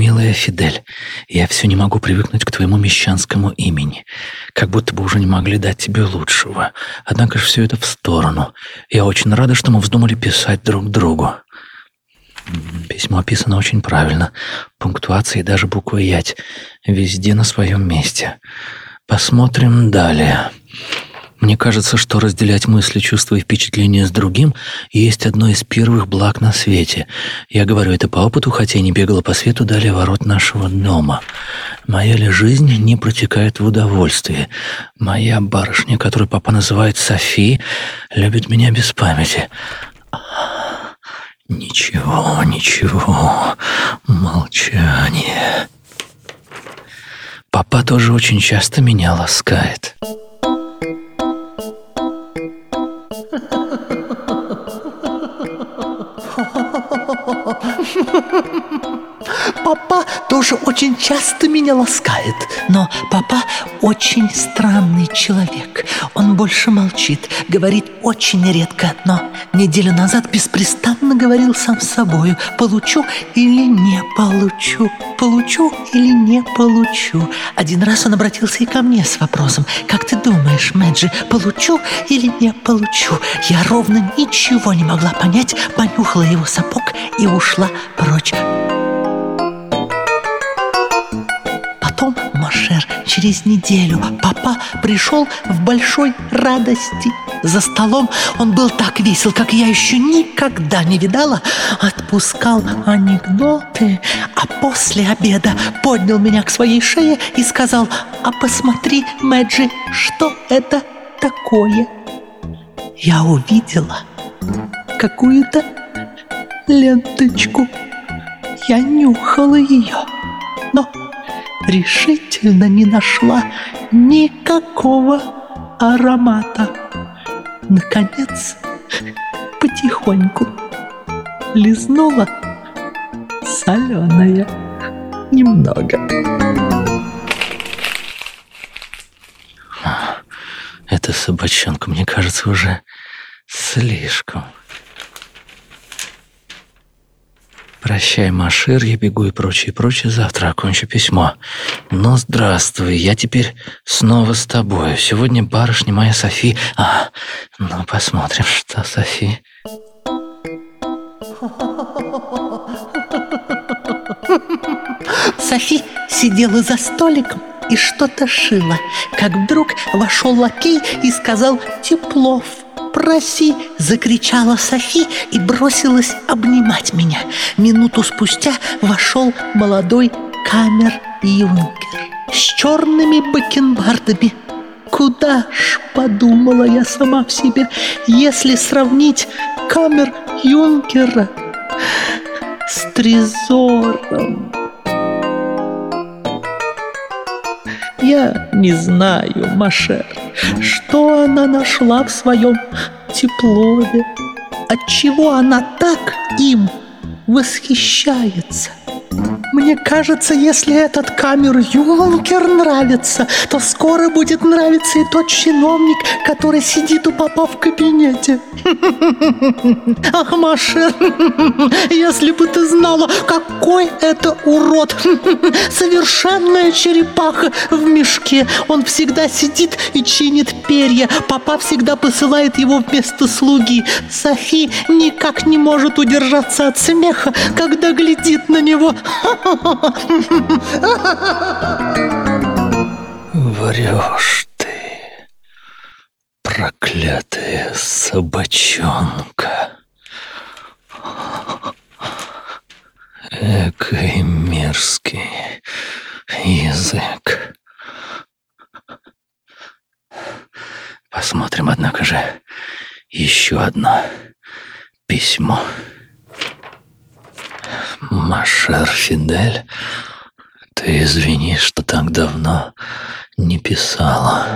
Милая Фидель, я все не могу привыкнуть к твоему мещанскому имени. Как будто бы уже не могли дать тебе лучшего. Однако же все это в сторону. Я очень рада, что мы вздумали писать друг другу. Письмо описано очень правильно. Пунктуация и даже буквы «ять». Везде на своем месте. Посмотрим далее. Мне кажется, что разделять мысли, чувства и впечатления с другим есть одно из первых благ на свете. Я говорю это по опыту, хотя и не бегала по свету далее ворот нашего дома. Моя ли жизнь не протекает в удовольствии? Моя барышня, которую папа называет Софи, любит меня без памяти. Ничего, ничего, молчание. Папа тоже очень часто меня ласкает. Ha ha ha ha ha! Папа тоже очень часто меня ласкает, но папа очень странный человек. Он больше молчит, говорит очень редко, но неделю назад беспрестанно говорил сам с собою, получу или не получу, получу или не получу. Один раз он обратился и ко мне с вопросом, как ты думаешь, Мэджи, получу или не получу? Я ровно ничего не могла понять, понюхала его сапог и ушла прочь. Через неделю папа пришел в большой радости. За столом он был так весел, как я еще никогда не видала. Отпускал анекдоты, а после обеда поднял меня к своей шее и сказал, а посмотри, Мэджи, что это такое? Я увидела какую-то ленточку. Я нюхала ее, но решительно не нашла никакого аромата. Наконец, потихоньку лизнула соленая немного. Эта собачонка, мне кажется, уже слишком. Прощай, Машир, я бегу и прочее, прочее. Завтра окончу письмо. Но здравствуй, я теперь снова с тобой. Сегодня барышня моя Софи. А, ну посмотрим, что Софи. Софи сидела за столиком и что-то шила, как вдруг вошел лакей и сказал «Теплов» проси!» – закричала Софи и бросилась обнимать меня. Минуту спустя вошел молодой камер-юнкер с черными бакенбардами. Куда ж, подумала я сама в себе, если сравнить камер-юнкера с трезором. Я не знаю, Машер, что она нашла в своем теплове, отчего она так им восхищается. Мне кажется, если этот камер-юнкер нравится, то скоро будет нравиться и тот чиновник, который сидит у папа в кабинете. Ах, Маша, если бы ты знала, какой это урод. Совершенная черепаха в мешке. Он всегда сидит и чинит перья. Папа всегда посылает его вместо слуги. Софи никак не может удержаться от смеха, когда глядит на него. Врешь ты, проклятая собачонка. Экой мерзкий язык. Посмотрим, однако же, еще одно письмо. Машер Фидель, ты извини, что так давно не писала.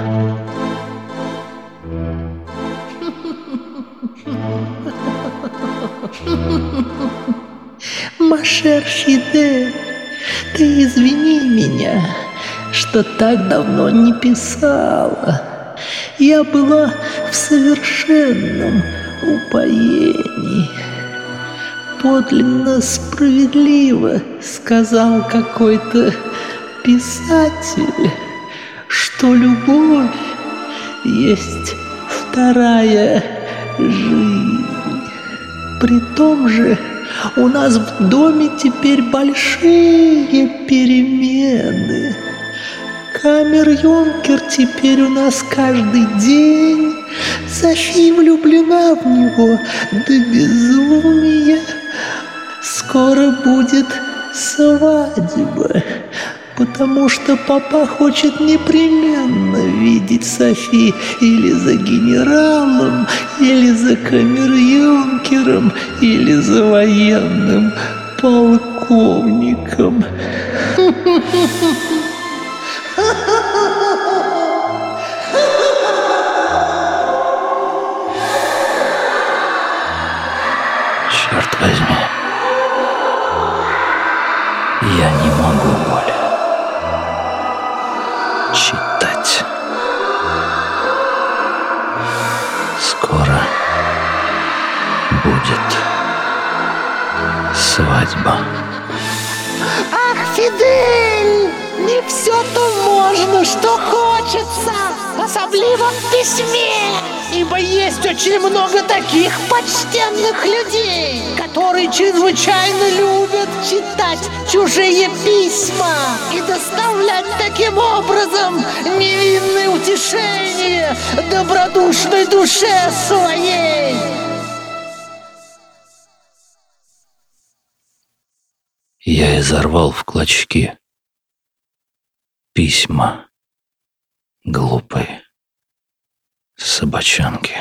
Машер Фидель, ты извини меня, что так давно не писала. Я была в совершенном упоении. Подлинно справедливо сказал какой-то писатель, что любовь есть вторая жизнь. При том же у нас в доме теперь большие перемены. Камер-юнкер теперь у нас каждый день. Софи влюблена в него до безумия. Скоро будет свадьба, потому что папа хочет непременно видеть Софи или за генералом, или за камер-юнкером, или за военным полковником. Черт Ах, Фидель, не все-то можно, что хочется, особливо в письме. Ибо есть очень много таких почтенных людей, которые чрезвычайно любят читать чужие письма и доставлять таким образом невинное утешение добродушной душе своей. Я изорвал в клочки письма глупой собачонки.